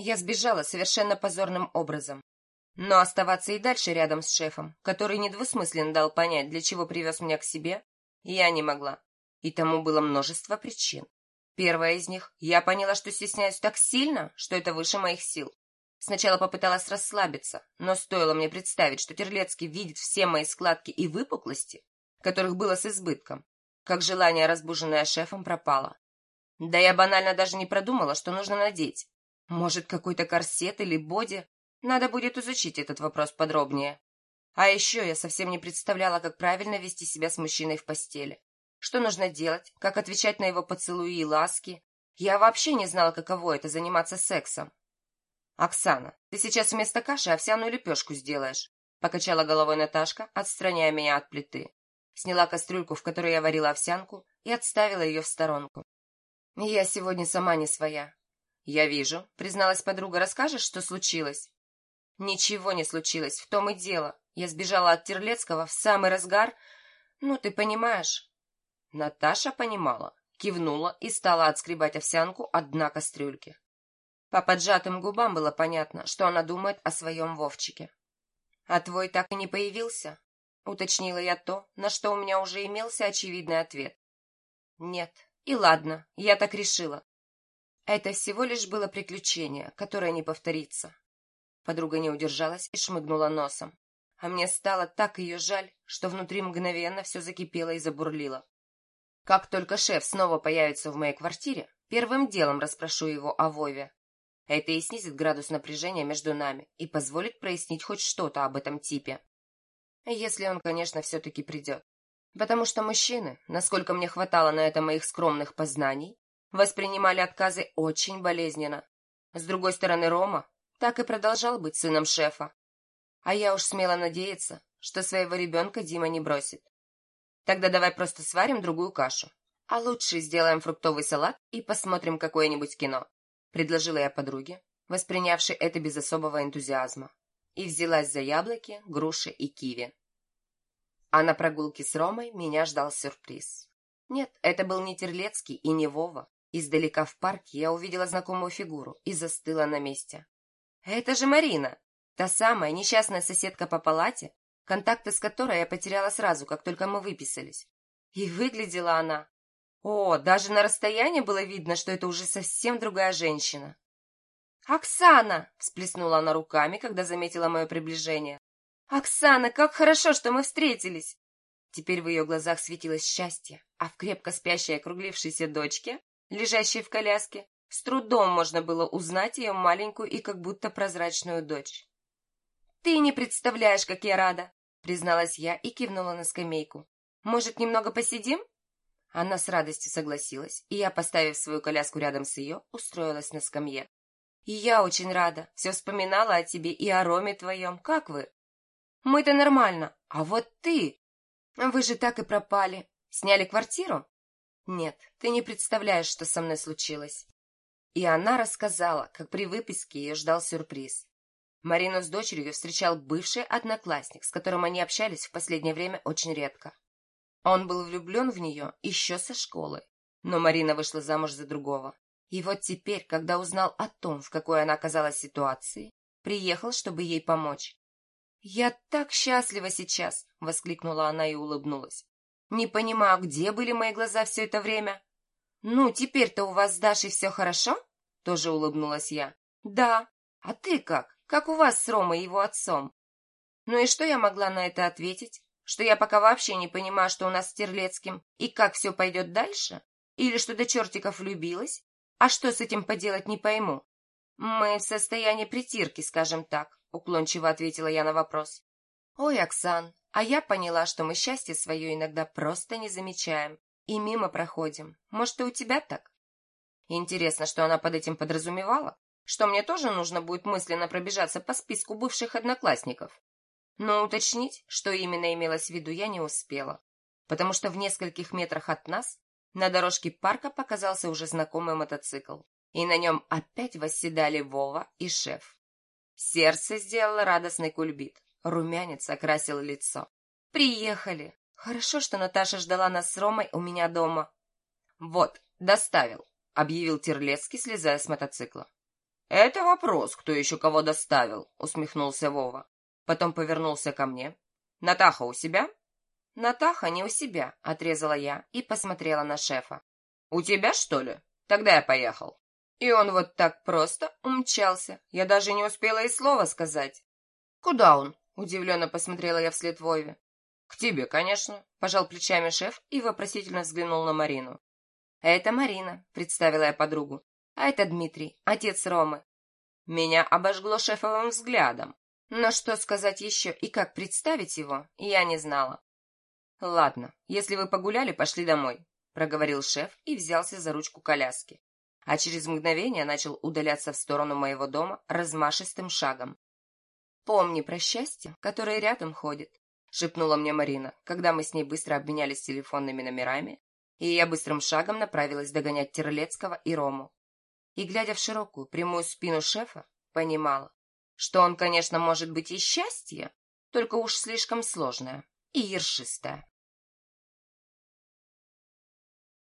Я сбежала совершенно позорным образом. Но оставаться и дальше рядом с шефом, который недвусмысленно дал понять, для чего привез меня к себе, я не могла. И тому было множество причин. Первая из них — я поняла, что стесняюсь так сильно, что это выше моих сил. Сначала попыталась расслабиться, но стоило мне представить, что Терлецкий видит все мои складки и выпуклости, которых было с избытком, как желание, разбуженное шефом, пропало. Да я банально даже не продумала, что нужно надеть. Может, какой-то корсет или боди? Надо будет изучить этот вопрос подробнее. А еще я совсем не представляла, как правильно вести себя с мужчиной в постели. Что нужно делать, как отвечать на его поцелуи и ласки. Я вообще не знала, каково это заниматься сексом. «Оксана, ты сейчас вместо каши овсяную лепешку сделаешь», покачала головой Наташка, отстраняя меня от плиты. Сняла кастрюльку, в которой я варила овсянку, и отставила ее в сторонку. «Я сегодня сама не своя». «Я вижу», — призналась подруга. «Расскажешь, что случилось?» «Ничего не случилось, в том и дело. Я сбежала от Терлецкого в самый разгар. Ну, ты понимаешь». Наташа понимала, кивнула и стала отскребать овсянку от дна кастрюльки. По поджатым губам было понятно, что она думает о своем Вовчике. «А твой так и не появился?» — уточнила я то, на что у меня уже имелся очевидный ответ. «Нет. И ладно, я так решила. Это всего лишь было приключение, которое не повторится». Подруга не удержалась и шмыгнула носом. А мне стало так ее жаль, что внутри мгновенно все закипело и забурлило. Как только шеф снова появится в моей квартире, первым делом расспрошу его о Вове. Это и снизит градус напряжения между нами и позволит прояснить хоть что-то об этом типе. Если он, конечно, все-таки придет. Потому что мужчины, насколько мне хватало на это моих скромных познаний, воспринимали отказы очень болезненно. С другой стороны, Рома так и продолжал быть сыном шефа. А я уж смела надеяться, что своего ребенка Дима не бросит. Тогда давай просто сварим другую кашу. А лучше сделаем фруктовый салат и посмотрим какое-нибудь кино. — предложила я подруге, воспринявшей это без особого энтузиазма, и взялась за яблоки, груши и киви. А на прогулке с Ромой меня ждал сюрприз. Нет, это был не Терлецкий и не Вова. Издалека в парке я увидела знакомую фигуру и застыла на месте. «Это же Марина! Та самая несчастная соседка по палате, контакты с которой я потеряла сразу, как только мы выписались. И выглядела она о, даже на расстоянии было видно, что это уже совсем другая женщина. «Оксана!» — всплеснула она руками, когда заметила мое приближение. «Оксана, как хорошо, что мы встретились!» Теперь в ее глазах светилось счастье, а в крепко спящей округлившейся дочке, лежащей в коляске, с трудом можно было узнать ее маленькую и как будто прозрачную дочь. «Ты не представляешь, как я рада!» — призналась я и кивнула на скамейку. «Может, немного посидим?» Она с радостью согласилась, и я, поставив свою коляску рядом с ее, устроилась на скамье. «И я очень рада. Все вспоминала о тебе и о Роме твоем. Как вы?» «Мы-то нормально. А вот ты...» «Вы же так и пропали. Сняли квартиру?» «Нет, ты не представляешь, что со мной случилось». И она рассказала, как при выписке ее ждал сюрприз. Марину с дочерью встречал бывший одноклассник, с которым они общались в последнее время очень редко. Он был влюблен в нее еще со школы, но Марина вышла замуж за другого. И вот теперь, когда узнал о том, в какой она оказалась ситуации, приехал, чтобы ей помочь. «Я так счастлива сейчас!» — воскликнула она и улыбнулась. «Не понимаю, где были мои глаза все это время?» «Ну, теперь-то у вас с Дашей все хорошо?» — тоже улыбнулась я. «Да. А ты как? Как у вас с Ромой и его отцом?» Ну и что я могла на это ответить? Что я пока вообще не понимаю, что у нас с Терлецким и как все пойдет дальше? Или что до чертиков влюбилась? А что с этим поделать, не пойму. Мы в состоянии притирки, скажем так, уклончиво ответила я на вопрос. Ой, Оксан, а я поняла, что мы счастье свое иногда просто не замечаем и мимо проходим. Может, и у тебя так? Интересно, что она под этим подразумевала? Что мне тоже нужно будет мысленно пробежаться по списку бывших одноклассников? Но уточнить, что именно имелось в виду, я не успела, потому что в нескольких метрах от нас на дорожке парка показался уже знакомый мотоцикл, и на нем опять восседали Вова и шеф. Сердце сделало радостный кульбит, румянец окрасил лицо. «Приехали! Хорошо, что Наташа ждала нас с Ромой у меня дома». «Вот, доставил», — объявил Терлецкий, слезая с мотоцикла. «Это вопрос, кто еще кого доставил», — усмехнулся Вова. Потом повернулся ко мне. «Натаха у себя?» «Натаха не у себя», — отрезала я и посмотрела на шефа. «У тебя, что ли? Тогда я поехал». И он вот так просто умчался. Я даже не успела и слова сказать. «Куда он?» — удивленно посмотрела я вслед Вове. «К тебе, конечно», — пожал плечами шеф и вопросительно взглянул на Марину. «Это Марина», — представила я подругу. «А это Дмитрий, отец Ромы». Меня обожгло шефовым взглядом. Но что сказать еще и как представить его, я не знала. «Ладно, если вы погуляли, пошли домой», — проговорил шеф и взялся за ручку коляски. А через мгновение начал удаляться в сторону моего дома размашистым шагом. «Помни про счастье, которое рядом ходит», — шепнула мне Марина, когда мы с ней быстро обменялись телефонными номерами, и я быстрым шагом направилась догонять Терлецкого и Рому. И, глядя в широкую, прямую спину шефа, понимала, что он, конечно, может быть и счастье, только уж слишком сложное и ершистое.